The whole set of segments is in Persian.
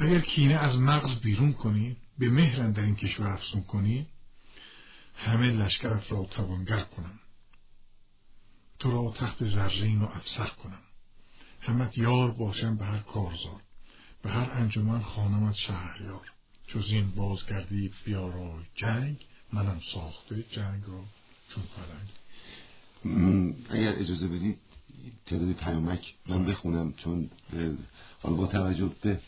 اگر کینه از مغز بیرون کنی به مهرن در این کشور افسون کنی همه لشکرت را توانگر کنم تو را تحت زرین و افسر کنم همت یار باشم به هر کارزار. به هر انجمن خانمت شهریار. چو زین بازگردی بیارای جنگ منم ساخته جنگ را چون پلنگ. اگر اجازه بدید تعداد پیامک من بخونم چون با توجه به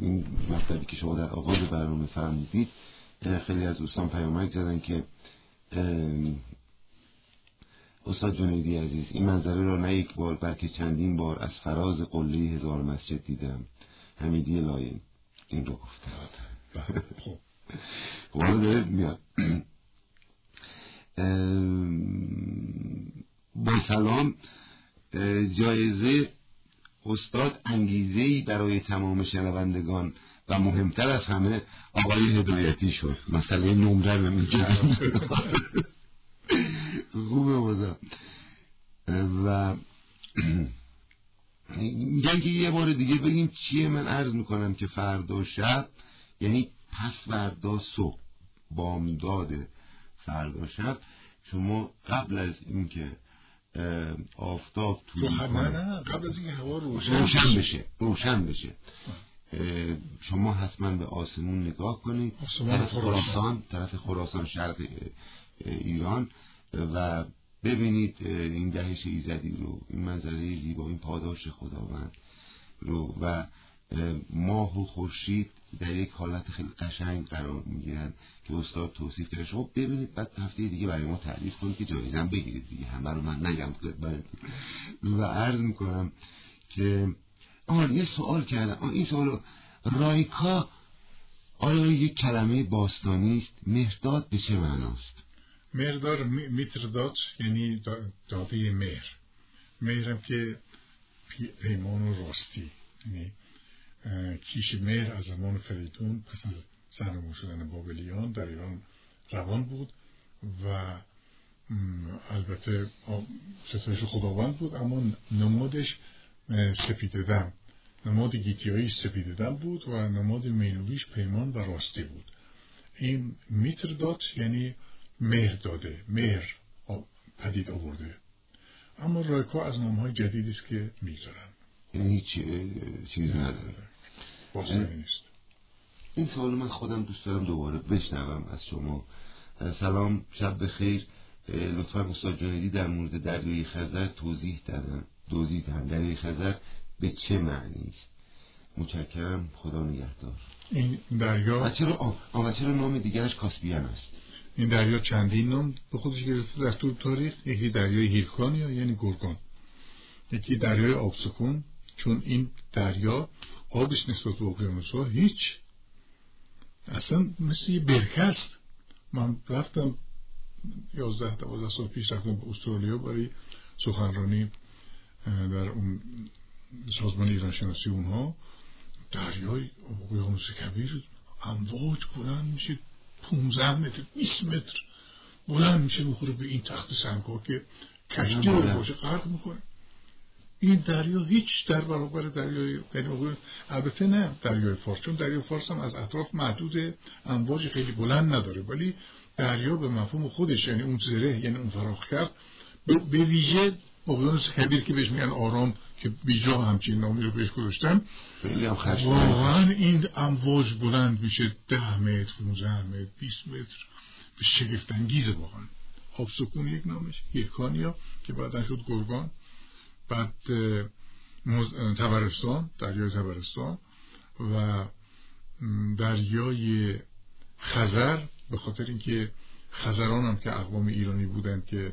این مطلبی که شما در آغاز برنامه فرمودید خیلی از دوستان پیامک زدن که استاد جنیدی عزیز این منظره را نه یک بار بلکه چندین بار از فراز قله هزار مسجد دیدم. حمیدی لاین این رو گفته خب. داره میاد. با سلام جایزه استاد انگیزه برای تمام شنوندگان و مهمتر از همه آقای هدایتی شد. مسئله نمره نمیگه خوبه بازم و میگن که یه بار دیگه بگیم چیه من عرض می‌کنم که فردا شب یعنی پس فردا صبح بامداد فردا شب شما قبل از اینکه آفتاب تو نه نه قبل از اینکه هوا روشن, روشن بشه. روشن بشه. شما حتما به آسمون نگاه کنید. طرف خراسان. طرف خراسان شرق ایران. و ببینید این دهش ایزدی رو این منظره زیبا این پاداش خداوند رو. و ماه و خورشید در یک حالت خیلی قشنگ قرار می‌گیرن که استاد توصیف کرده. شما ببینید بعد هفته دیگه برای ما تعریف کنید که جایزم بگیرید دیگه. همه رو من نگم. و عرض می‌کنم که آن یه سوال کردم. این سوال رایکا آیا یک کلمه باستانی است؟ مهرداد به چه معناست؟ مهردار میترداد یعنی داده مهر. مهرم که پیمان و راستی. یعنی کیش مهر از زمان فریدون پس از سرنگون شدن بابلیان در ایران روان بود و البته ستایش خداوند بود اما نمادش سپیده دم. نماد گیتیایی سپیده دم بود و نماد مینویش پیمان و راستی بود. این میتر داد یعنی مهر داده مهر پدید آورده. اما رایکا از نام های جدیدی است که می‌گذارن. یعنی چیز نداره. نیست. این سوال من خودم دوست دارم دوباره بشنوم از شما. سلام شب بخیر. لطفا استاد جنیدی در مورد دریای خزر توضیح دادن. توضیح دادن. دریای خزر به چه معنی است؟ متشکرم خدا نگهدار. این دریا؟ چرا آ... چرا نام دیگرش کاسپیان است؟ این دریا چندین نام به خودش گرفته در طول تاریخ؟ یکی دریای هیرکانیا یعنی گرگان. یکی دریای آبسکون چون این دریا آبش نسبت به اقیانوس هیچ. اصلا مثل یه برکه است من رفتم یازده دوازده سال پیش رفتم به استرالیا برای سخنرانی در اون سازمان ایران شناسی اونها. دریای اقیانوس کبیر امواج بلند میشه 15 متر 20 متر بلند میشه بخوره به این تخت سنگا که کشتی رو باشه غرق می‌کنه. این دریا هیچ در برابر دریای یعنی البته نه دریای فارس چون دریای فارس هم از اطراف محدود امواج خیلی بلند نداره ولی دریا به مفهوم خودش یعنی اون زره یعنی اون فراخ کرد به ویژه اقیانوس کبیر که بهش میگن آرام که بیجا همچین نامی رو بهش گذاشتن واقعا این امواج بلند میشه ده متر 15 متر 20 متر به شگفت انگیز واقعا. آب سکون یک نامش هیرکانیا که بعدا شد گرگان. بعد تبرستان دریای تبرستان و دریای خزر به خاطر اینکه خزران هم که اقوام ایرانی بودند که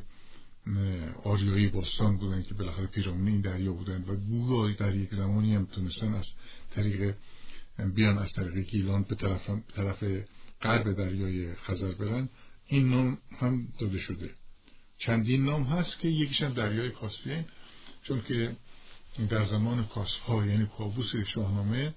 آریایی باستان بودن که بالاخره پیرامون این دریا بودن و گویا در یک زمانی هم تونستن از طریق بیان از طریق گیلان به طرف, طرف غرب دریای خزر برن این نام هم داده شده. چندین نام هست که یکیشم دریای کاسپین چون که در زمان کاسپا یعنی کابوس شاهنامه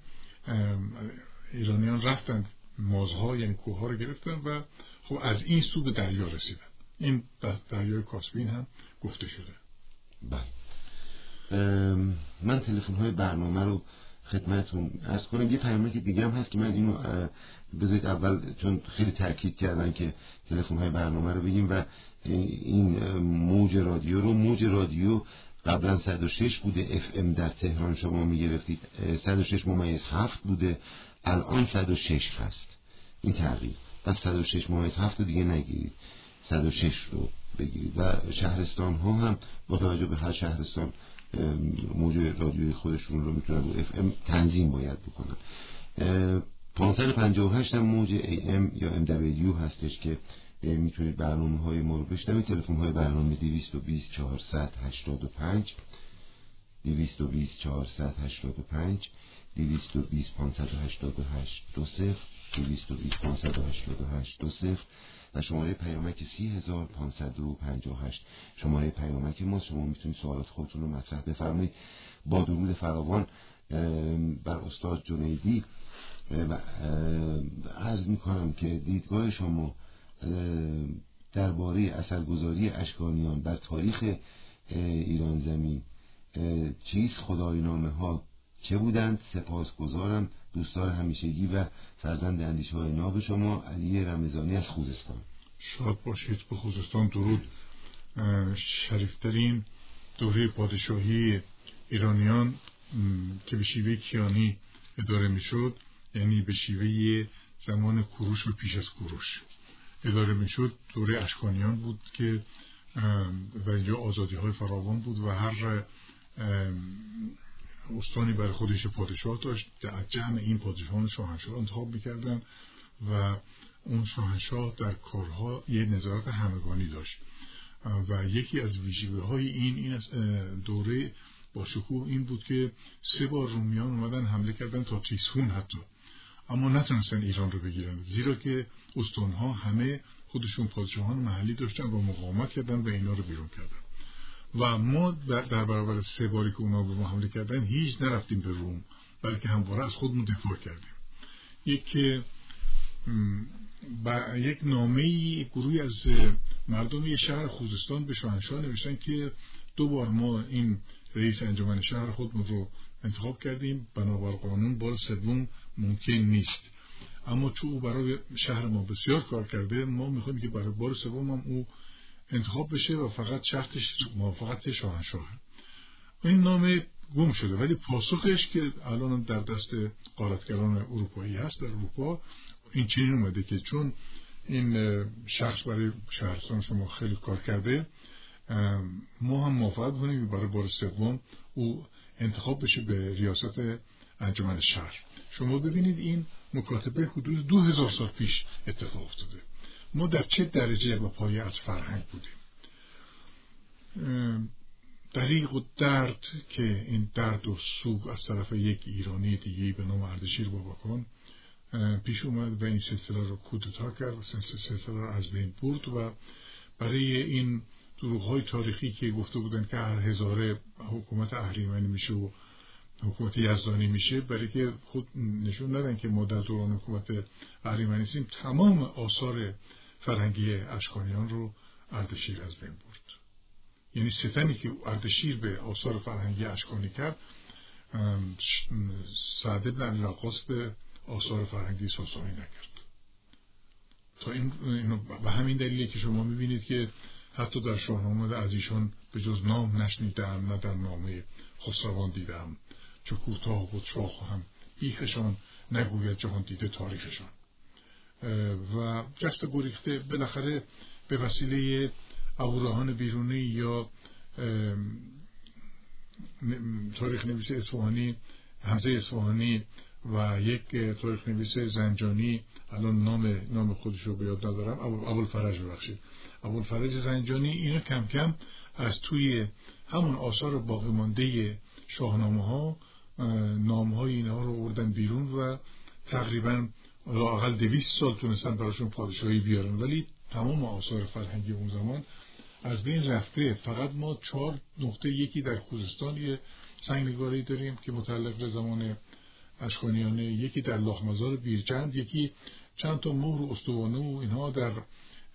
ایرانیان رفتن مازها یعنی کوه رو گرفتن و خب از این سو به دریا رسیدن. این دریای کاسپین هم گفته شده. بله. من تلفن های برنامه رو خدمتون از کنم. یه پیامه که دیگه هم هست که من اینو بذارید اول چون خیلی تاکید کردن که تلفن های برنامه رو بگیم و این موج رادیو رو. موج رادیو قبلا 106 بوده اف ام در تهران شما می‌گرفتید. 106 ممیز 7 بوده. الان 106 هست. این تغییر. و 106 ممیز 7 دیگه نگیرید. 106 رو بگیرید. و شهرستان ها هم با توجه به هر شهرستان موج رادیوی خودشون رو می‌تونن رو اف ام تنظیم باید بکنن. 558 هم موج ای ام یا ام دبلیو هستش که می‌تونید برنامه های ما رو بشنوید. تلفن های برنامه 220 485 220 485 220 588 دو صفر 220 588 دو صفر و شماره پیامک 30558 شماره پیامک ما شما می‌تونید سوالات خودتون رو مطرح بفرمایید. با درود فراوان بر استاد جنیدی و عرض می‌کنم که دیدگاه شما درباره اثرگذاری اشکانیان بر تاریخ ایران زمین. چیست؟ خدای نامه ها چه بودند؟ سپاسگزارم. دوستدار همیشگی و فرزند اندیشه های ناب شما علی رمزانی از خوزستان. شاد باشید. به خوزستان درود. شریفترین دوره پادشاهی ایرانیان که به شیوه کیانی اداره می‌شد یعنی به شیوه زمان کوروش و پیش از کوروش. اداره می‌شد دوره اشکانیان بود که و اینجا آزادی های فراوان بود و هر استانی برای خودش پادشاه داشت. در جمع این پادشاهان شاهنشاه انتخاب می‌کردن و اون شاهنشاه در کارها یه نظارت همگانی داشت. و یکی از ویژگی های این این دوره با شکوه این بود که سه بار رومیان اومدن حمله کردن تا تیسفون حتی. اما نتونستن ایران رو بگیرن. زیرا که استانها همه خودشون پادشاهان محلی داشتن و مقاومت کردن و اینا رو بیرون کردن. و ما در برابر سه باری که اونا به ما حمله کردن هیچ نرفتیم به روم بلکه همواره از خودمون دفاع کردیم. یک با یک نامه گروهی از مردم شهر خوزستان به شاهنشاه نوشتن که دو بار ما این رئیس انجمن شهر خودمون رو انتخاب کردیم. بنابر قانون بار سوم ممکن نیست. اما چون او برای شهر ما بسیار کار کرده ما می‌خوایم که برای بار سوم هم او انتخاب بشه و فقط شرطش موافقت شاهنشاه. این نامه گم شده ولی پاسخش که الان در دست قارتگران اروپایی هست در اروپا این چنین اومده که چون این شخص برای شهرستان شما خیلی کار کرده ما هم موافقت کنیم برای بار سوم او انتخاب بشه به ریاست انجمن شهر. شما ببینید این مکاتبه حدود دو هزار سال پیش اتفاق افتاده. ما در چه درجه و پایه از فرهنگ بودیم؟ دریق و درد که این درد و سوگ از طرف یک ایرانی دیگه به نام اردشیر بابا کن پیش اومد و این سلسله رو کودتا کرد و سلسله رو از بین برد و برای این دروغ های تاریخی که گفته بودن که هر هزاره حکومت اهریمنی میشه و حکومت یزدانی میشه برای که خود نشون ندن که ما در دوران حکومت اهریمنی تمام آثار فرهنگی اشکانیان رو اردشیر از بین برد. یعنی ستنی که اردشیر به آثار فرهنگی اشکانی کرد سعد ابن رقاص به آثار فرهنگی ساسانی نکرد. تا این به همین دلیلی که شما می‌بینید که حتی در شاهنامه از ایشان به جز نام نشنیدم نه در نامه خسروان دیدم. چه کوتاه بود شاخ هم بیخشان نگوید جهان دیده تاریخشان. و جست گریخته بالاخره به وسیله ابورهان بیرونی یا تاریخ نویس اصفهانی همزه اصفهانی و یک تاریخ نویس زنجانی الان نام نام خودش رو به یاد ندارم ابوالفرج ببخشید. ابوالفرج زنجانی اینا کم کم از توی همون آثار باقی مانده شاهنامه ها نام های اینها رو آوردن بیرون و تقریبا لاقل دویست سال تونستن براشون پادشاهی بیارن. ولی تمام آثار فرهنگی اون زمان از بین رفته. فقط ما چهار نقطه یکی در خوزستان یه سنگنگاری داریم که متعلق به زمان اشکانیانه یکی در لاخمزار بیرجند یکی چند تا مهر استوانه و اینها در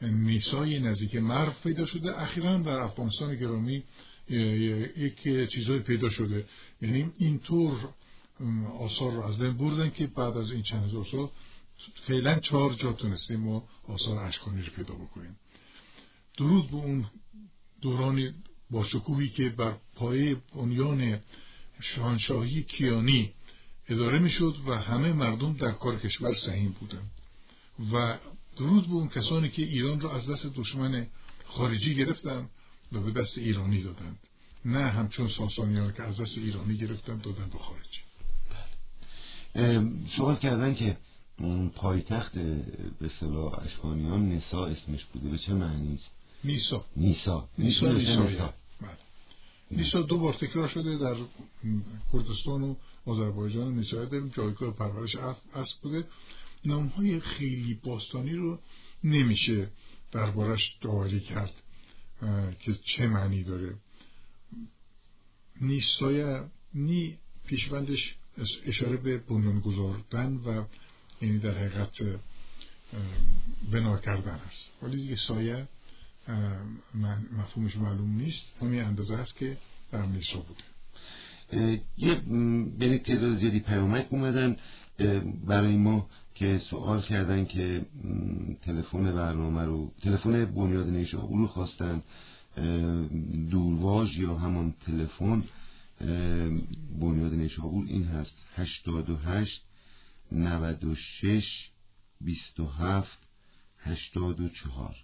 نیسای نزدیک مرف پیدا شده. اخیرا در افغانستان گرامی یک چیزهای پیدا شده. یعنی اینطور آثار رو از بین بردن که بعد از این چند هزار سال فعلا چهار جا تونستیم ما آثار اشکانی رو پیدا بکنیم. درود به اون دورانی با شکوهی که بر پایه بنیان شاهنشاهی کیانی اداره می‌شد و همه مردم در کار کشور سهیم بودن. و درود به اون کسانی که ایران را از دست دشمن خارجی گرفتن و به دست ایرانی دادند. نه همچون ساسانیان که از دست ایرانی گرفتن دادن به خارجی سوال کردن که پایتخت به صلاح اشکانیان نسا اسمش بوده به چه معنی است؟ نیسا. نیسا. نیسا نیسا نیسا دو بار تکرار شده در کردستان و آذربایجان نیسا. داریم جایگاه پرورش اسب بوده. نام های خیلی باستانی رو نمیشه دربارش داوری کرد. که چه معنی داره. نیسای نی پیشوندش اشاره به بنیان گذاردن و یعنی در حقیقت بنا کردن است. ولی دیگه سایه مفهومش معلوم نیست. همین اندازه است که در نیسا بوده. یه بین تعداد زیادی پیامک اومدن برای ما که سوال کردن که تلفن برنامه رو تلفن بنیاد نیشابور رو خواستن دورواژ یا همان تلفن بنیاد نیشابور این هست. 88 96 27 84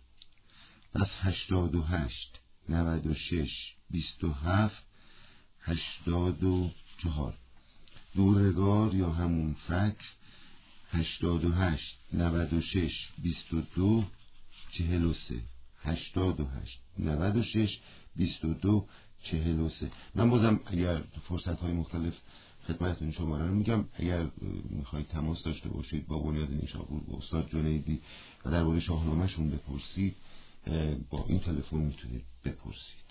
پس 88 96 27 84 دورگار یا همون فکس 88 96 22 43 88 96 22 43 من بازم اگر فرصت های مختلف خدمتتون شماره رو میگم. اگر می‌خواید تماس داشته باشید با بنیاد نیشابور با استاد جنیدی و در مورد شاهنامهشون بپرسید با این تلفن می‌تونید بپرسید.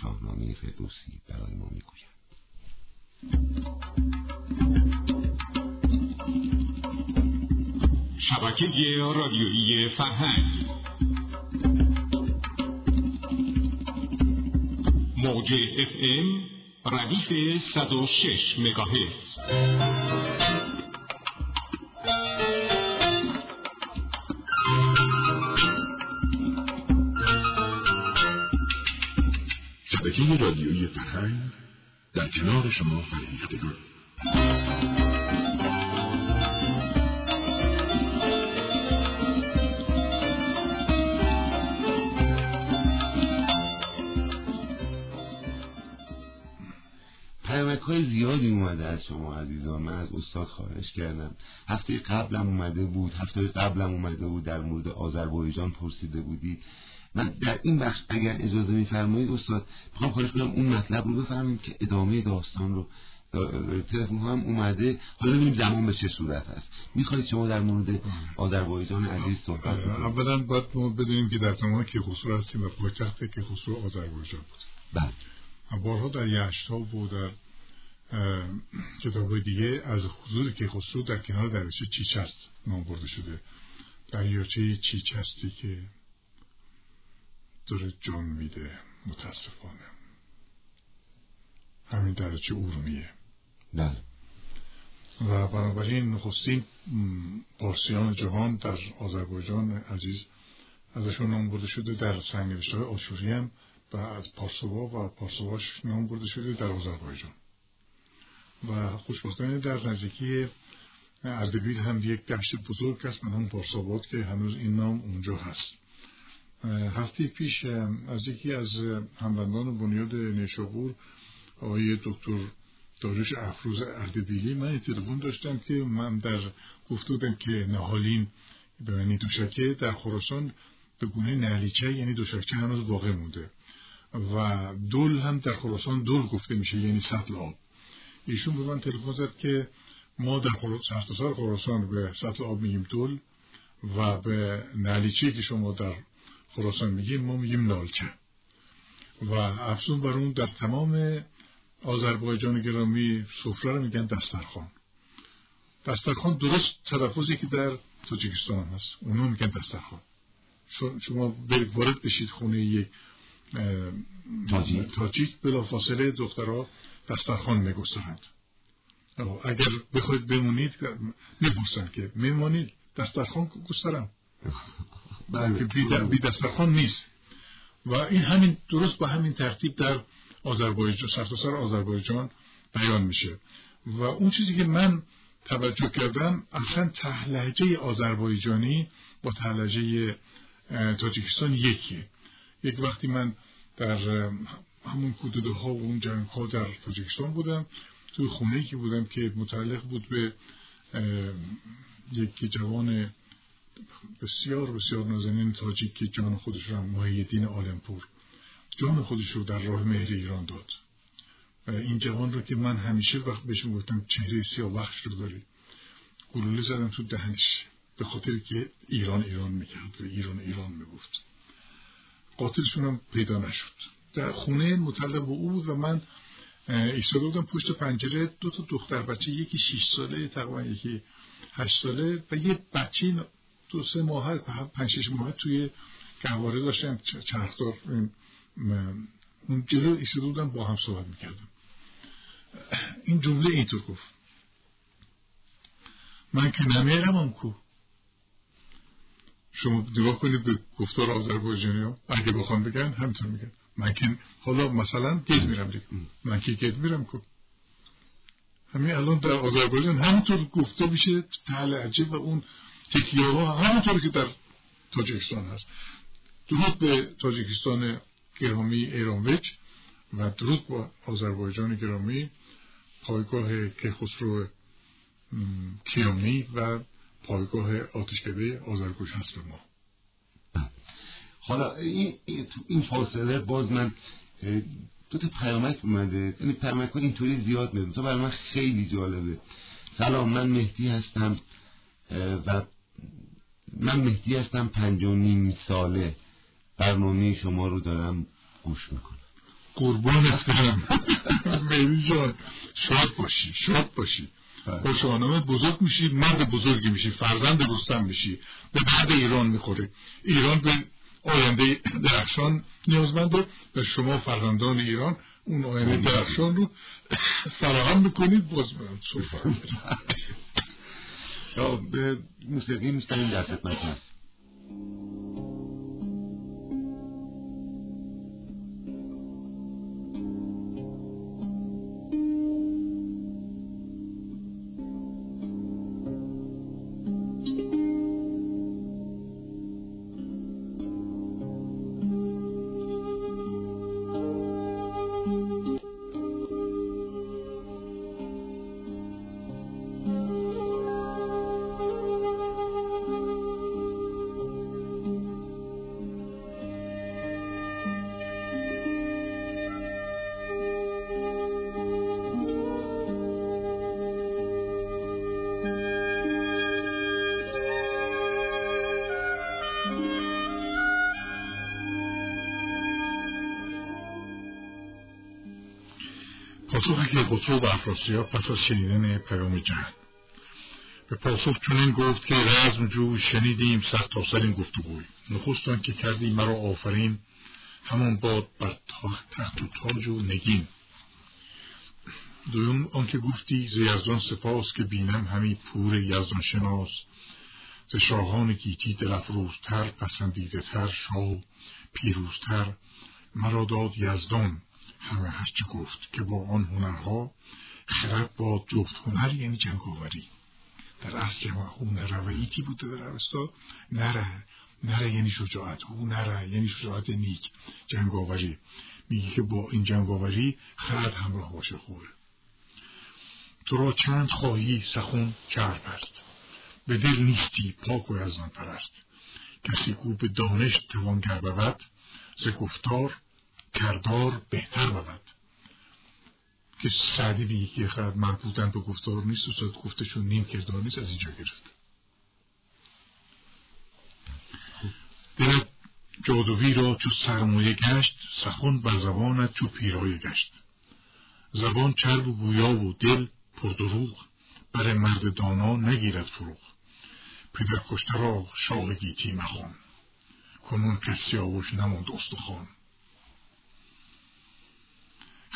شاهنامه فردوسی برای ما می‌گویند شبکه رادیویی فرهنگ. موج اف ام ردیف 106 مگاهرتز. شبکه رادیویی فرهنگ در کنار شما فرهیختگان پیامک های زیادی اومده از شما عزیزان. من از استاد خواهش کردم. هفته قبلم اومده بود. هفته قبلم اومده بود. در مورد آذربایجان پرسیده بودید من در این بخش اگر اجازه میفرمایید استاد می‌خوام خواهش کنم اون مطلب رو بفرمایید که ادامه داستان رو تلفن هم اومده. حالا ببینیم زمان به چه صورت هست می‌خواید شما در مورد آذربایجان عزیز صحبت کنید. اولا باید ما بدونیم که در زمان که خسرو هستیم و پایتخت که خسرو آذربایجان بود. بله. بارها در یشتا و در کتاب دیگه از حضور که خسرو در کنار دریاچه چیچست نام برده شده. دریاچه چیچستی که داره جان میده. متاسفانه. همین درجه ارومیه. بله. و بنابراین نخستین پارسیان جهان در آذربایجان عزیز ازشون نام برده شده در سنگنوشت های آشوری هم و از پارسوا و پارسواش نام برده شده در آذربایجان. و خوشبختانه در نزدیکی اردبیل هم یک دشت بزرگ است من هم پارساباد که هنوز این نام اونجا هست. هفته پیش از یکی از هموندان بنیاد نیشابور آقای دکتر داروش افروز اردبیلی من تلفن داشتم که من در گفته بودم که نهالین به معنی دوشکه در خراسان به گونه نلیچه یعنی دوشکه هنوز باقی مونده. و دول هم در خراسان دول گفته میشه یعنی سطل آب. ایشون به من تلفن زد که ما در سرتاسر خراسان به سطل آب میگیم دول و به نلیچه که شما در خراسان میگیم ما میگیم نالچه و افزون بر اون در تمام آذربایجان گرامی سفره رو میگن دسترخان دسترخان درست تلفظی که در تاجیکستان هست. اونو میگن دسترخان شما برید وارد بشید خونه یک تاجیک. بلا فاصله دخترها دسترخان میگسترند. اگر بخواید بمونید می‌پرسن که. میمانید دسترخان گسترم بله. بی دسترخان نیست. و این همین درست با همین ترتیب در آذربایجان سرتاسر آذربایجان بیان میشه. و اون چیزی که من توجه کردم اصلا تهلهجه آذربایجانی با تهلهجه تاجیکستان یکیه. یک وقتی من در همون حدوده ها و اون جنگ ها در تاجیکستان بودم توی خونه که بودم که متعلق بود به یک جوان بسیار بسیار نازنین تاجیک که جان خودش رو محیدین آلمپور جان خودش رو در راه مهر ایران داد. این جوان رو که من همیشه وقت بهش گفتم چهره سیاه بخش رو داری. گلوله زدم تو دهنش به خاطر که ایران ایران می‌کرد و ایران ایران می‌گفت. قاتلشون هم پیدا نشد. در خونه متعلق به او بود و من ایستاده بودم پشت پنجره دو تا دختر بچه یکی شیش ساله تقریبا یکی هشت ساله و یه بچه دو سه ماه پنج شش ماه توی گهواره داشتن. چرخدار اون جلو ایستاده بودم با هم صحبت می‌کردم این جمله اینطور گفت. من که نمیرم هم کو. شما نگاه کنید به گفتار آذربایجانی ها. اگه بخوام بگن همینطور میگن. من که حالا مثلا گید میرم دیگه. من که گید میرم کو. همین الان در آذربایجان همینطور گفته میشه تحل عجیب و اون تکیه ها همینطور که در تاجیکستان هست. درود به تاجیکستان گرامی ایرانویچ و درود با آذربایجان گرامی پایگاه کیخسرو کیامی و پایگاه آتشکده آذرگوش هست به ما. حالا این, این فاصله باز من دو تا پیامک اومده. این پیامک اینطوری زیاد میده تو برای من خیلی جالبه. سلام من مهدی هستم و من مهدی هستم پنج و نیم ساله. برنامه شما رو دارم گوش می‌کنم. قربان برم مهدی جان شاد باشی شاد باشی. بله. شاهنامه بزرگ میشی مرد بزرگی میشی فرزند رستم میشی. به بعد ایران می‌خوره ایران به آینده درخشان نیازمنده و شما فرزندان ایران اون آینده درخشان رو فراهم می‌کنید. باز برم یا به موسیقی میستنیم در خدمت پاسخی که خسرو به افراسیاب پس از شنیدن پیام جهل به پاسخ چنین گفت که رزم جو شنیدیم صد تا سر این گفتگوی. نخست که کردی مرا آفرین. همان باد بر تخت و تاج و نگین. دوم آنکه گفتی ز یزدان سپاس که بینم همی پور یزدان شناس. ز شاهان گیتی دل افروزتر پسندیده تر شاه پیروزتر. مرا داد یزدان. همه هرچه گفت که با آن هنرها خرد با جفت هنر یعنی جنگاوری. در اصل و ایتی بوده در اوستا؟ نره. نره یعنی شجاعت. او نره یعنی شجاعت نیک. جنگاوری. میگه که با این جنگاوری خرد همراه باشه خوبه تو را چند خواهی سخون چرب است به دل نیستی پاک و از پرست کسی کو به دانش توانگر بود ز گفتار کردار بهتر بود که سعدی میگه که خرد مربوطن به گفتار نیست و گفتشون نیم کردار نیست از اینجا گرفته دلت جادوی را چو سرمایه گشت سخن بر زبانت چو پیرایه گشت. زبان چرب و گویا و دل پردروغ بر مرد دانا نگیرد فروغ. پدر کشته را شاه گیتی مخوان کنون که سیاوش نماند استخوان.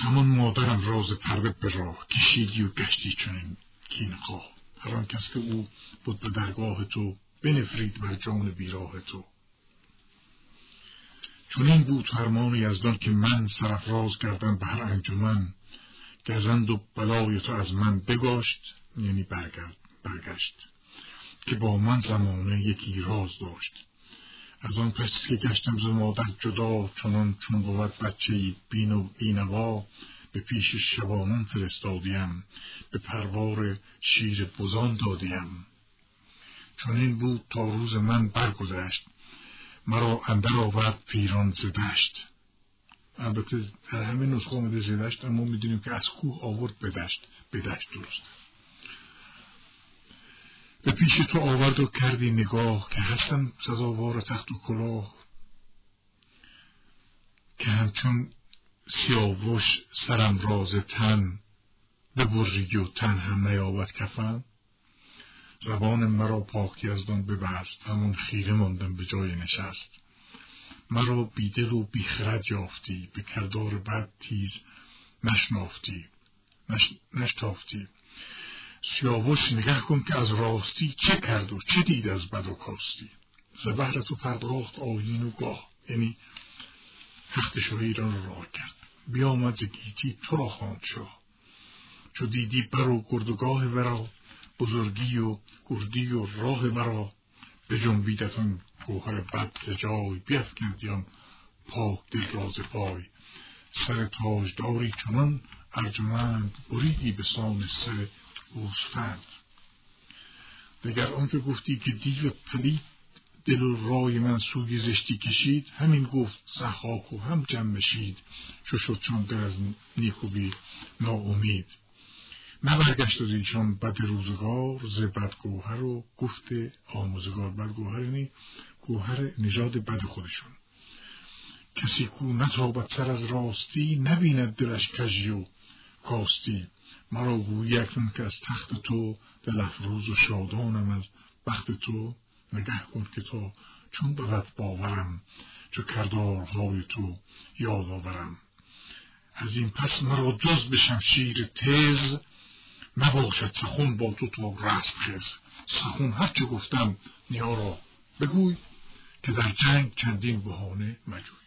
همان مادرم راز پرده به راه کشیدی و گشتی چنین کین خواه هر آن کس که او بود به درگاه تو بنفرید بر جان بیراه تو. چون این بود فرمان یزدان که من سرفراز کردم به هر انجمن گزند و بلای تو از من بگاشت یعنی برگشت که با من زمانه یکی راز داشت. از آن پس که گشتم ز مادر جدا چنان چون بود بچه بین و بینوا به پیش شبانان فرستادیم به پروار شیر بزان دادیم. چون این بود تا روز من برگذشت مرا اندر آورد پیران ز دشت. البته در همه نسخه آمده ز دشت اما می‌دونیم که از کوه آورد به دشت به دشت درست. به پیش تو آورد و کردی نگاه که هستم سزاوار تخت و کلاه. که همچون سیاوش سرم راز تن به بری و تن هم نیابد کفن. زبان مرا پاک یزدان ببست همون خیره ماندم به جای نشست. مرا بیدل و بیخرد یافتی به کردار بد تیز نشنافتی نش... نشتافتی. سیاوش نگه کن که از راستی چه کرد و چه دید از بد و کاستی. زبهر تو پرداخت آیین و گاه. یعنی تخت شاهی ایران را راه کرد. بیامد ز گیتی تو را خواند شاه. چو دیدی بر و گردگاه ورا بزرگی و گردی و راه مرا. به جنبیدت آن گوهر بد ز جای بیفکندی آن پاک دل راز پای. سر تاجداری چنان ارجمند بریدی به سان سر گوسفند دگر آنکه گفتی که دیو پلید دل و رای من سوی زشتی کشید همین گفت زحاک و هم جمشید چو شد چون از نیکوبی ناامید. نبرگشت از ایشان بد روزگار ز بدگوهر و گفت آموزگار بدگوهر یعنی گوهر نژاد بد خودشون کسی کو نتابد سر از راستی نبیند دلش کژی و کاستی. مرا گویی اکنون که از تخت تو دل افروز و شادانم از بخت تو نگه کن که تو چون بود باورم چو کردارهای تو یاد آورم. از این پس مرا جز به شمشیر تیز نباشد سخون با تو تا رست خز سخون هرچه گفتم نیارا بگوی که در جنگ چندین بهانه مجوی.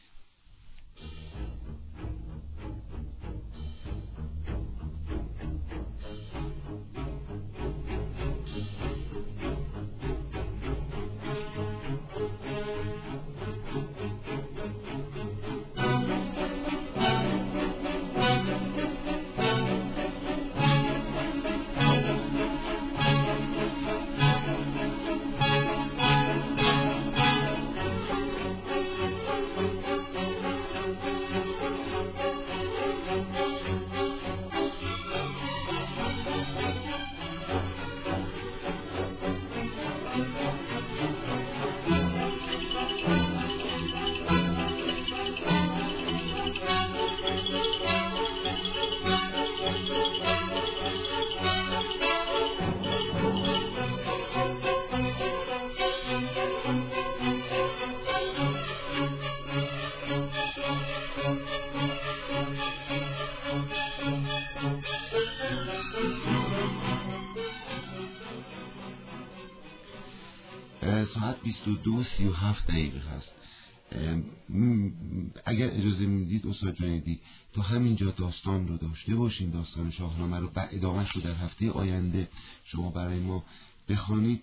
استاد جنیدی تا همینجا داستان رو داشته باشیم داستان شاهنامه رو ادامهش رو در هفته آینده شما برای ما بخوانید.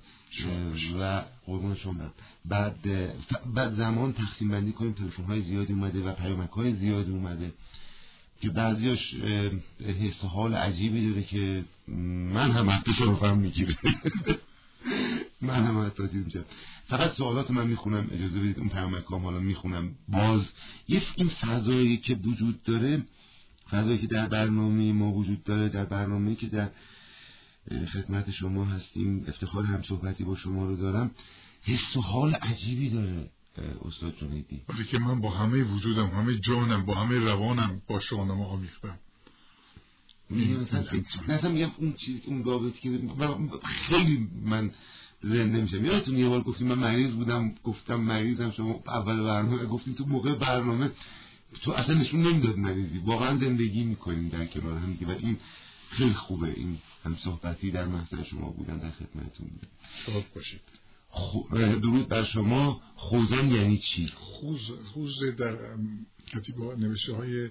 و قربان شما. بعد بعد زمان تقسیم بندی کنیم. تلفن های زیادی اومده و پیامک های زیادی اومده که بعضیاش حس حال عجیبی داره که من هم حتی شرفم می‌گیره من هم حتی اونجا فقط سوالات من می‌خونم. اجازه بدید اون پیامک حالا می‌خونم. باز یه این فضایی که وجود داره فضایی که در برنامه ما وجود داره در برنامه که در خدمت شما هستیم افتخار هم صحبتی با شما رو دارم حس و حال عجیبی داره استاد جنیدی. ولی که من با همه وجودم همه جانم با همه روانم با شاهنامه آمیختم. مثلا میگم اون چیز اون رابطی که خیلی من زنده میشم یادتون یه بار گفتیم من مریض بودم گفتم مریضم شما اول برنامه گفتیم تو موقع برنامه تو اصلا نشون نمی‌داد مریضی. واقعا زندگی می‌کنیم در کنار هم و این خیلی خوبه. این هم صحبتی در محضر شما بودن در خدمتتون بودن. شاد باشید. درود بر شما. خوزن یعنی چی؟ خوز, خوز در کتیبه نوشته های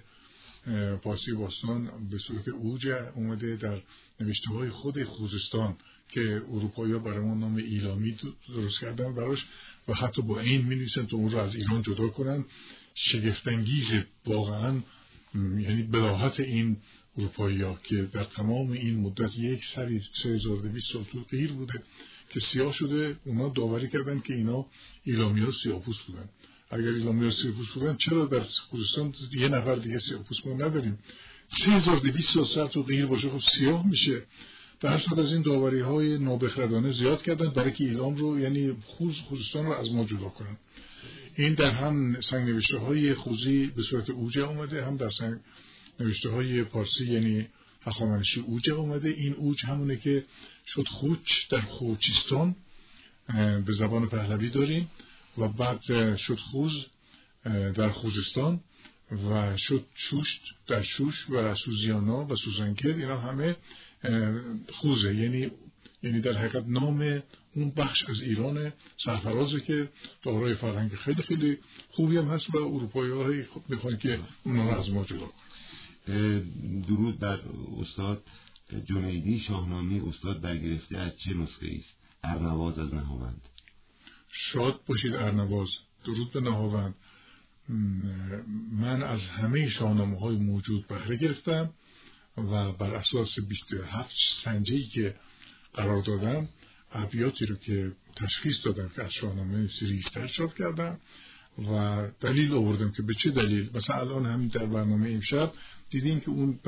پارسی باستان به صورت اوج اومده در نوشته های خود خوزستان. که اروپایی برای ما نام ایلامی درست کردن براش و حتی با این می نویسن تا اون رو از ایران جدا کنن. شگفتانگیز واقعا یعنی بلاحت این اروپایی ها که در تمام این مدت یک سری 3200 سال طول غیر بوده که سیاه شده اونا داوری کردن که اینا ایلامی ها سیاپوس بودن. اگر ایلامی ها سیاپوس بودن چرا در خوزستان یه نفر دیگه سیاپوس ما نداریم؟ 3200 سال طول غیر باشه خب سیاه میشه. در هر از این داوری های نابخردانه زیاد کردن. برای که ایلام رو یعنی خوز خوزستان رو از ما جدا کنن. این در هم سنگ نوشته های خوزی به صورت اوجه اومده هم در سنگ نوشته های پارسی یعنی هخامنشی اوجه اومده. این اوج همونه که شد خوچ در خوچستان به زبان پهلوی داریم و بعد شد خوز در خوزستان و شد شوشت در شوش و سوزیانا و سوزنکر. اینا همه خوزه. یعنی یعنی در حقیقت نام اون بخش از ایران سرفرازه که دارای فرهنگ خیلی خیلی خوبی هم هست و اروپایی های می‌خوان که اونها رو از ما جدا درود بر استاد جنیدی شاهنامی. استاد برگرفته از چه نسخه است؟ ارنواز از نهاوند. شاد باشید ارنواز. درود به نهاوند. من از همه شاهنامه های موجود بهره گرفتم. و بر اساس 27 سنجه ای که قرار دادم ابیاتی رو که تشخیص دادم که از شاهنامه سیریشتر شد کردم و دلیل آوردم که به چه دلیل. مثلا الان همین در برنامه امشب دیدیم که اون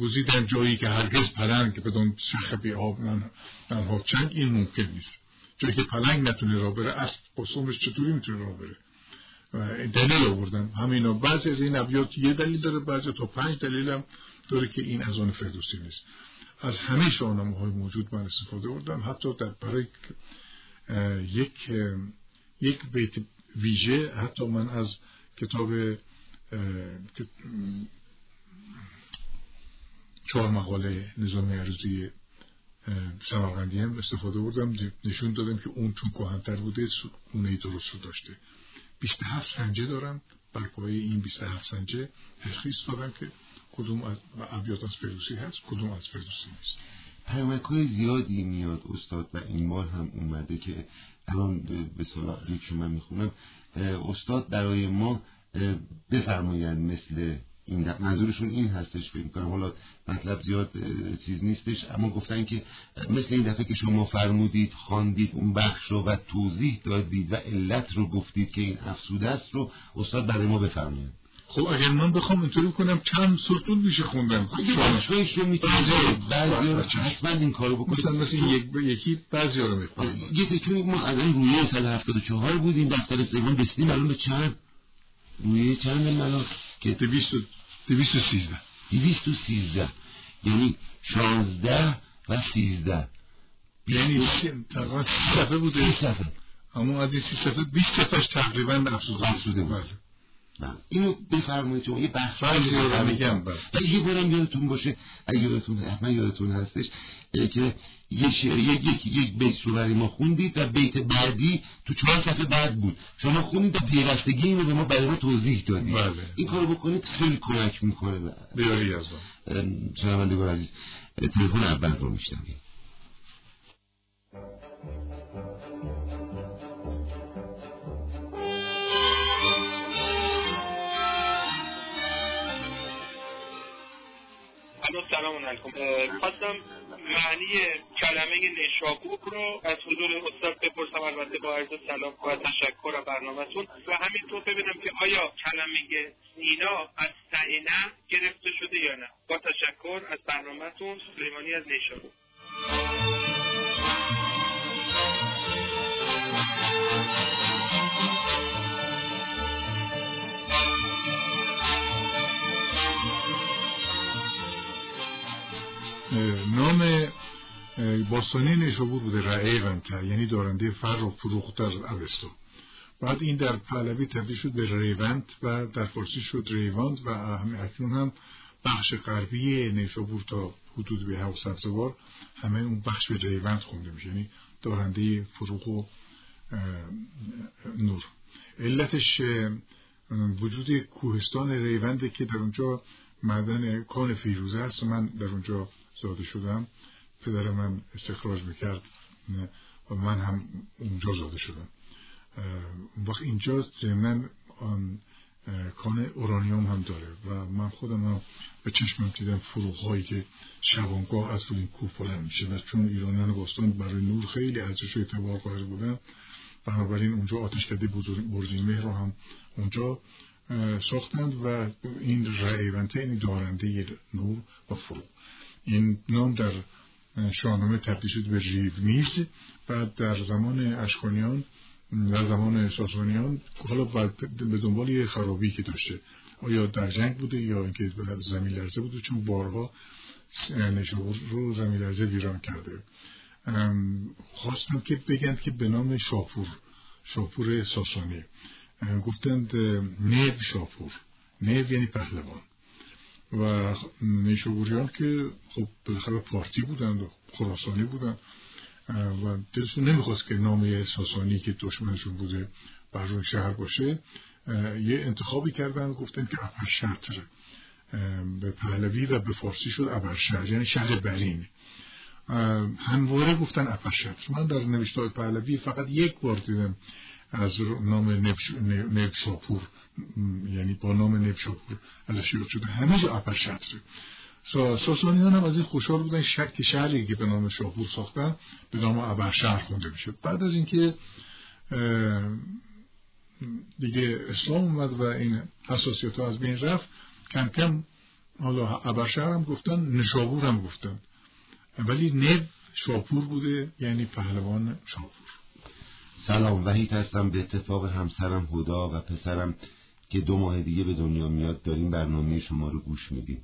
گزیدن جایی که هرگز پلنگ بدون سخ بی آب من منها چنگ این ممکن نیست. جایی که پلنگ نتونه را بره با سومش چطوری می‌تونه را بره؟ دلیل آوردم. همینا بعضی از این ابیات یه دلیل داره بعضی تا پنج دلیل هم داره که این از آن فردوسی نیست. از همه شاهنامه های موجود من استفاده بردم حتی در برای یک یک بیت ویژه حتی من از کتاب چهار مقاله نظام عروضی سمرقندی هم استفاده بردم نشون دادم که اون چون کهنتر بوده خونه درست رو داشته. 27 سنجه دارم. بر پایه این 27 سنجه تشخیص دادم که کدوم از ابیات از فردوسی هست کدوم از فردوسی نیست. پیامک های زیادی میاد استاد و این بار هم اومده که الان به صلاح که من می‌خونم استاد برای ما بفرمایند مثل این منظورشون این هستش فکر کنم حالا مطلب زیاد چیز نیستش اما گفتن که مثل این دفعه که شما فرمودید خواندید اون بخش رو و توضیح دادید و علت رو گفتید که این افسوده است رو استاد برای ما بفرمایید خب اگر من بخوام اینطوری کنم چند ستون میشه خوندم خب رو می‌تونه بعضی حتما این کارو بکنید مثلا مثل یک یکی بعضی رو می‌خونم یه تکنیک ما الان روی 174 بودیم دفتر سوم رسیدیم الان به چند؟ روی چند الان؟ که 200 213 213 یعنی 16 و 13 یعنی تقریبا 30 صفحه بوده. 30 صفحه. اما از این 30 صفحه 20 صفحهش تقریبا افزوده. بله. اینو بفرمایید شما. یه بخش رو میگم ولی یه بارم یادتون باشه اگه یادتون حتما یادتون هستش که یه شعر یک یک یک بیت رو برای ما خوندید و بیت بعدی تو چهار صفحه بعد بود. شما خوندید و پیوستگی اینو به ما برای ما توضیح دادید. بله. این کارو بکنید خیلی کمک می‌کنه. بیاری از شنوندگان عزیز تلفن اول رو میشنویم سلام علیکم. خواستم معنی کلمه نشابور رو از حضور استاد بپرسم البته با عرض سلام و تشکر از برنامهتون. و همینطور ببینم که آیا کلمه سینا از سعینه گرفته شده یا نه. با تشکر از برنامهتون سلیمانی از نیشابور نام باستانی نیشابور بوده رعیونتر یعنی دارنده فر و فروخ در اوستو بعد این در پهلوی تبدیل شد به ریونت و در فارسی شد ریوانت و اکنون هم بخش غربی نیشابور تا حدود به هفت سبزوار همه اون بخش به ریونت خونده میشه یعنی دارنده فروخ و نور. علتش وجود کوهستان ریونده که در اونجا معدن کان فیروزه است من در اونجا زاده شدم. پدر من استخراج می‌کرد و من هم اونجا زاده شدم. وقت اینجا ضمن آن کان اورانیوم هم داره و من خودم هم به چشمم دیدم فروغ که شبانگاه از این کوه بلند میشه. و چون ایرانیان باستان برای نور خیلی ارزش و اعتبار قائل بودن بنابراین اونجا آتشکده برزیمه رو هم اونجا ساختند و این رعیونته این دارنده نور و فروغ. این نام در شاهنامه تبدیل شد به ریونیز و در زمان اشکانیان در زمان ساسانیان حالا به دنبال یه خرابی که داشته. آیا در جنگ بوده یا اینکه زمین لرزه بوده؟ چون بارها نشابور رو زمین لرزه ویران کرده. خواستم که بگن که به نام شاپور شاپور ساسانی. گفتند نیو شاپور نیو یعنی پهلوان. و نیشابوریان که خب بالاخره پارتی بودند و خراسانی بودند و دلشون نمی‌خواست که نام ساسانی که دشمنشون بوده بر روی شهر باشه. یه انتخابی کردن گفتن که ابرشتر به پهلوی و به فارسی شد ابرشهر یعنی شهر برین. همواره گفتن ابرشتر من در نوشته پهلوی فقط یک بار دیدم از نام نبشاپور یعنی با نام نبشاپور ازش یاد شده. همه جا اپرشتره ساسانیان هم از این خوشحال بودن شک شهری که به نام شاپور ساختن به نام ابرشهر خونده میشه بعد از اینکه دیگه اسلام اومد و این حساسیت ها از بین رفت کم کم حالا ابرشهر هم گفتن نشابور هم گفتن. ولی نب شاپور بوده یعنی پهلوان شاپور. سلام وحید هستم به اتفاق همسرم هدا و پسرم که دو ماه دیگه به دنیا میاد داریم برنامه شما رو گوش میدیم.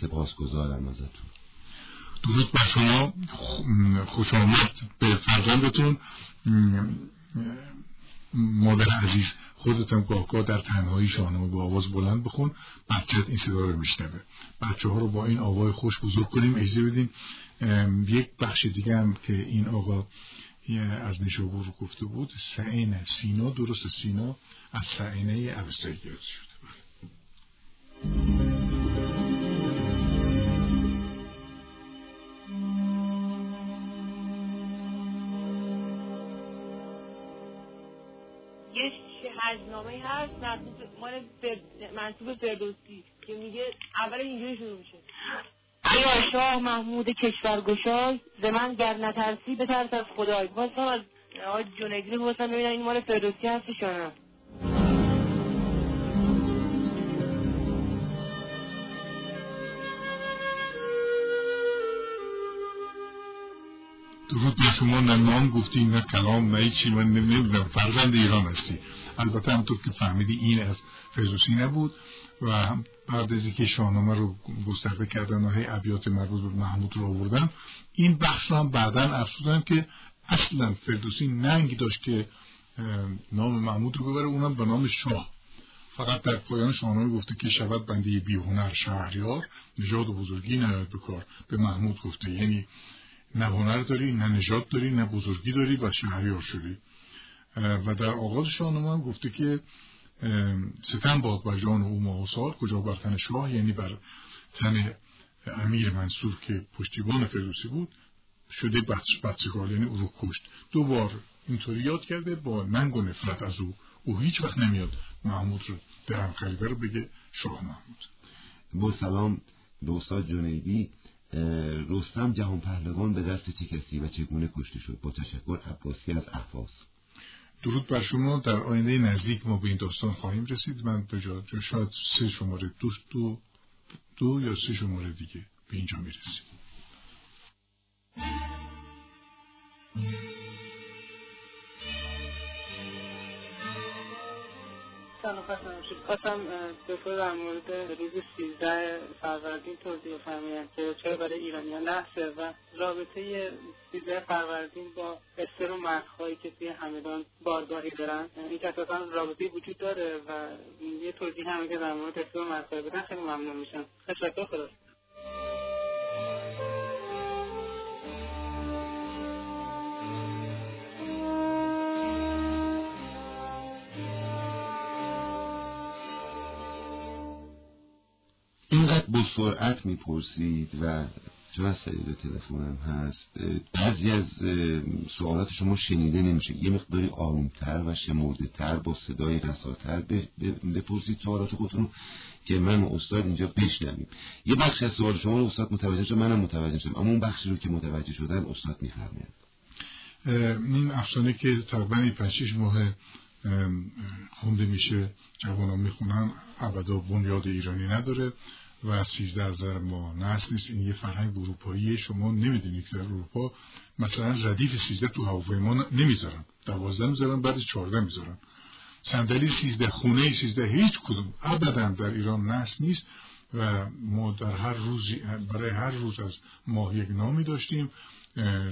سپاسگزارم ازتون. درود بر شما. خوش آمد به فرزندتون. مادر عزیز خودتم گاهگاه در تنهایی شاهنامه با آواز بلند بخون. بچه این صدا رو میشنوه. بچه ها رو با این آوای خوش بزرگ کنیم. اجازه بدیم یک بخش دیگه هم که این آقا از نشابور گفته بود سعین سینا درست سینا از سعینه اوستایی گرفته شده یه هجنامه هست منصوب فردوسی که میگه اول اینجوری شروع میشه. ای شاه محمود کشورگشای ز من گر نترسی بترس از خدای. خواستم از آقای جنیدی بپرسم ببینم این مال فردوسی هستش یا درود به شما نه نام گفتی نه کلام نه چی من نمی‌دونم فرزند ایران هستی. البته همطور که فهمیدی این از فردوسی نبود و بعد از اینکه شاهنامه رو گسترده کردن و هی ابیات مربوط به محمود رو آوردن این بخش رو هم بعدا افسودن که اصلا فردوسی ننگ داشت که نام محمود رو ببره اونم به نام شاه. فقط در پایان شاهنامه گفته که شود بنده بیهنر شهریار نژاد و بزرگی نیاد به کار. به محمود گفته یعنی نه هنر داری نه نژاد داری نه بزرگی داری و شهریار شدی. و در آغاز شاهنامه هم گفته که ستن باد بر جان او سال کجا بر تن شاه یعنی بر تن امیر منصور که پشتیبان فردوسی بود شده بدسگال یعنی او رو کشت. دو بار اینطوری یاد کرده با ننگ و نفرت از او او هیچ وقت نمیاد محمود رو درم خلیبه رو بگه شاه محمود. با سلام به استاد جنیدی رستم جهان پهلوان به دست چه کسی و چگونه کشته شد؟ با تشکر عباسی از احواز. درود بر شما. در آینده نزدیک ما به این داستان خواهیم رسید. من به شاید سه شماره دو, دو, دو یا سه شماره دیگه به اینجا می‌رسیم. سلام خواستم دکتر در مورد روز 13 فروردین توضیح فرمایند که چرا برای ایرانیان نحسه و رابطه 13 فروردین با استر و مرخهایی که توی همدان بارگاهی دارن. این که اساسا رابطه وجود داره و یه توضیح هم که در مورد استر و مرخهایی بدن خیلی ممنون میشم. تشکر خدا با سرعت می‌پرسید و چون طریق تلفنم هست؟ بعضی از سوالات شما شنیده نمیشه. یه مقداری آرومتر و شمرده تر با صدای رساتر بپرسید سوالات خودتون که من و استاد اینجا بشنویم. یه بخش از سوال شما رو استاد متوجه شد منم متوجه شدم. اما اون بخشی رو که متوجه شدن استاد میفرمایند این افسانه که تقریبا 5 ماه خونده میشه جوانان می‌خونن ابدا بنیاد ایرانی نداره. و سیزده هزار ما نرس نیست. این یه فرهنگ اروپایی شما نمی‌دونید که در اروپا مثلا ردیف سیزده تو هواپیما نمی‌ذارن. دوازده می‌ذارن بعد چهارده می‌ذارن. صندلی سیزده خونه سیزده هیچ کدوم. ابدا در ایران نرس نیست. و ما در هر روز برای هر روز از ماه یک نامی داشتیم.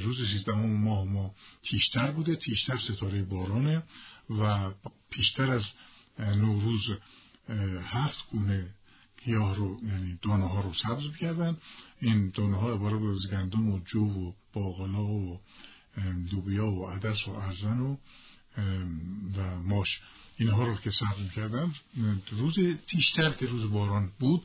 روز سیزدهم ماه ما تیشتر بوده. تیشتر ستاره بارانه. و پیشتر از نوروز هفت گونه گیاه رو یعنی دانه ها رو سبز کردن این دانه ها عباره از گندم و جو و باقلا و لوبیا و عدس و ارزن و و ماش. اینها رو که سبز کردن روز تیشتر که روز باران بود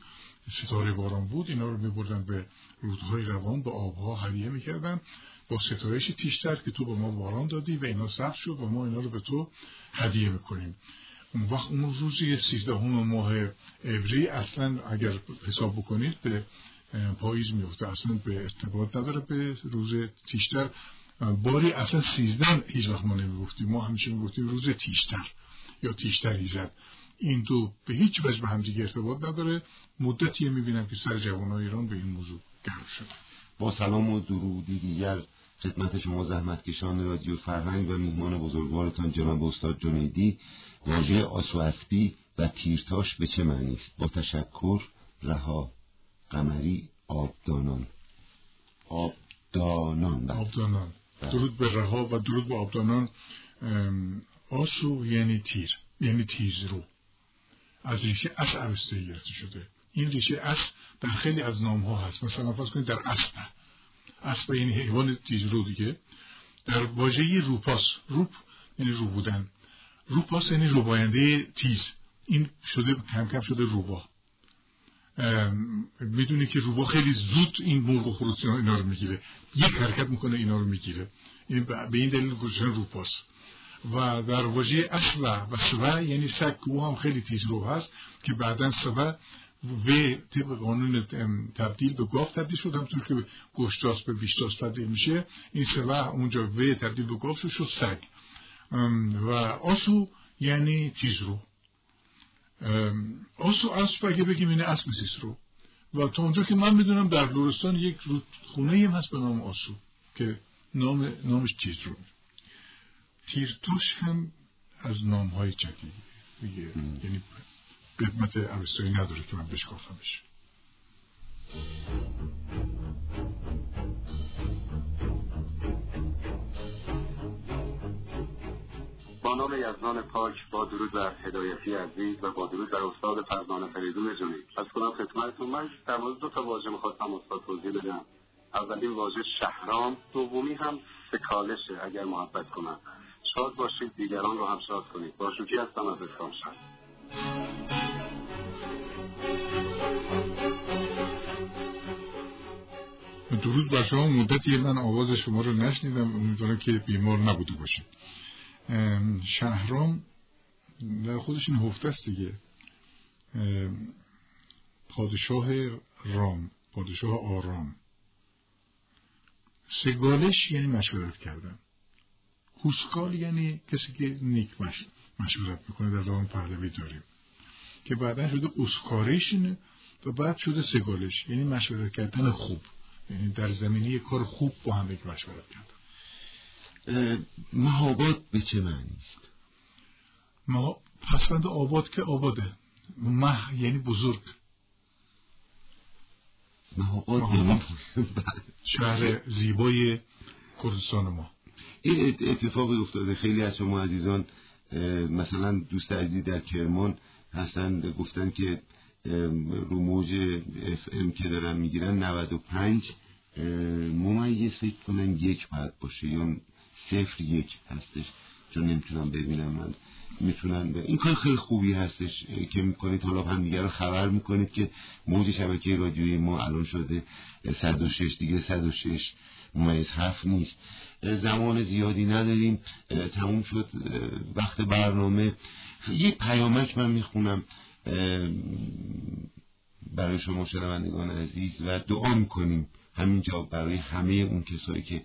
ستاره باران بود اینا رو میبردن به رودهای روان به آبها هدیه می‌کردن. با ستایش تیشتر که تو به ما باران دادی و اینا سبز شد و ما اینا رو به تو هدیه می‌کنیم. اون وقت اون روزی سیزدهم ماه عبری اصلا اگر حساب بکنید به پاییز میفته. اصلا به ارتباط نداره به روز تیشتر. باری اصلا سیزدن هیچ وقت ما نمی‌گفتیم. ما همیشه می‌گفتیم روز تیشتر یا تیشتر ایزد این دو به هیچ وجه به همدیگه ارتباط نداره. مدتی می‌بینم که سر جوانای ایران به این موضوع گرم شده با سلام و درودی دیگر خدمت شما زحمتکشان رادیو فرهنگ و میهمان بزرگوارتان جناب استاد جنیدی واژه آسو اسبی و تیرتاش به چه معنی است؟ با تشکر رها قمری آبدانان. آبدانان بله. آبدانان. بله. درود به رها و درود به آبدانان. آسو یعنی تیر یعنی تیز رو از ریشه اس عرسته گرفته شده. این ریشه اس در خیلی از نام ها هست. مثلا فرض کنید در اسب اسب یعنی حیوان تیز رو دیگه. در واژه روپاس روپ یعنی رو بودن. روپاس یعنی روباینده تیز این شده کم کم شده روباه. می‌دونی که روباه خیلی زود این مرغ و خروس اینا رو می‌گیره. یک حرکت می‌کنه اینا رو می‌گیره. این به این دلیل گذاشتن روپاس و در واژه اصلا و سوه یعنی سگ او هم خیلی تیز رو هست که بعدا سوه و طبق قانون تبدیل به گاف تبدیل شد. همطور که گشتاس به بیشتاس تبدیل میشه این سوه اونجا و تبدیل به گاف شد سگ. و آسو یعنی تیز رو. آسو اسب اگه بگیم اینه اسب رو. و تا اونجا که من می‌دونم در لورستان یک خونه هم هست به نام آسو که نام نامش تیز رو. تیرتوش هم از نام های جدید یعنی قدمت عوستایی نداره که من بشکافمش. با نام یزدان پاک با درود بر هدایتی عزیز و با درود بر استاد فرزان فریدون جنید از کنم خدمتتون. من در مورد دو تا واژه می‌خواستم استاد توضیح بدم. اولین واژه شهرام دومی هم سکالشه اگر محبت کنم. شاد باشید دیگران رو هم شاد کنید. با شوکی هستم از اسلام شد درود بر شما. مدتی من آواز شما رو نشنیدم. امیدوارم که بیمار نبوده باشید. شهرام در خودش این هفته است دیگه. پادشاه رام پادشاه آرام. سگالش یعنی مشورت کردن. هوسکال یعنی کسی که نیک مشورت می‌کنه در زمان پهلوی داریم. که بعدا شده اسکارشینه و بعد شده سگالش یعنی مشورت کردن خوب. یعنی در زمینی کار خوب با هم یک مشورت کردن. مهاباد به چه معنی است؟ ما پسوند آباد که آباده. مه یعنی بزرگ. مهاباد یعنی شهر زیبای کردستان ما. این اتفاقی افتاده. خیلی از شما عزیزان مثلا دوست عزیزی در کرمان هستن. گفتن که رو موج اف ام که دارن می‌گیرن 95 ممیز فکر کنن یک باید باشه. یا صفر یک هستش. چون نمی‌تونم ببینم من. می‌تونن به این کار خیلی خوبی هستش که می‌کنید. حالا همدیگه رو خبر می‌کنید که موج شبکه رادیویی ما الان شده 106 دیگه 106 ممیز هفت نیست. زمان زیادی نداریم. تموم شد. وقت برنامه. یه پیامک من می‌خونم. برای شما شنوندگان عزیز و دعا می‌کنیم. همینجا برای همه اون کسایی که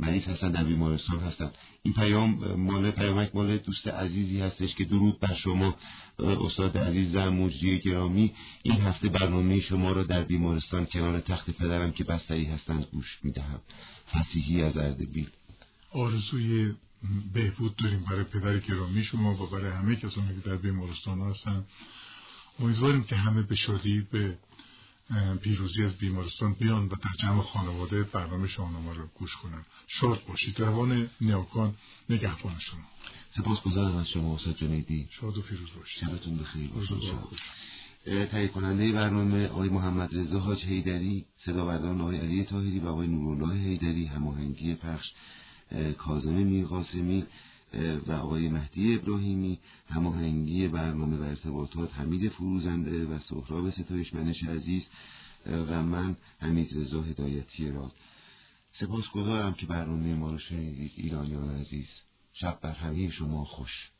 مریض هستن در بیمارستان هستن این پیام مال پیامک مال دوست عزیزی هستش که درود بر شما استاد عزیز مجری گرامی. این هفته برنامه شما را در بیمارستان کنار تخت پدرم که بستری هستند گوش می‌دهم. فسیحی از اردبیل آرزوی بهبود داریم برای پدر گرامی شما و برای همه کسانی که در بیمارستان هستن. امیدواریم که همه به شادی به پیروزی از بیمارستان بیان و در جمع خانواده برنامه شاهنامه رو گوش کنن. شاد باشید. روان نیاکان نگهبان شما. سپاس گذارم از شما استاد جنیدی. شاد و پیروز باشید. شبتون بخیر. تهیه کننده برنامه آقای محمد رضا حاج حیدری صداوردان آقای علی طاهری و آقای نورالله حیدری هماهنگی پخش کاظم میرقاسمی. و آقای مهدی ابراهیمی هماهنگی برنامه و ارتباطات حمید فروزنده و سهراب ستایشمنش عزیز و من حمید رضا هدایتی را. سپاس گذارم که برنامه ما رو شنیدید ایرانیان عزیز. شب بر همه شما خوش.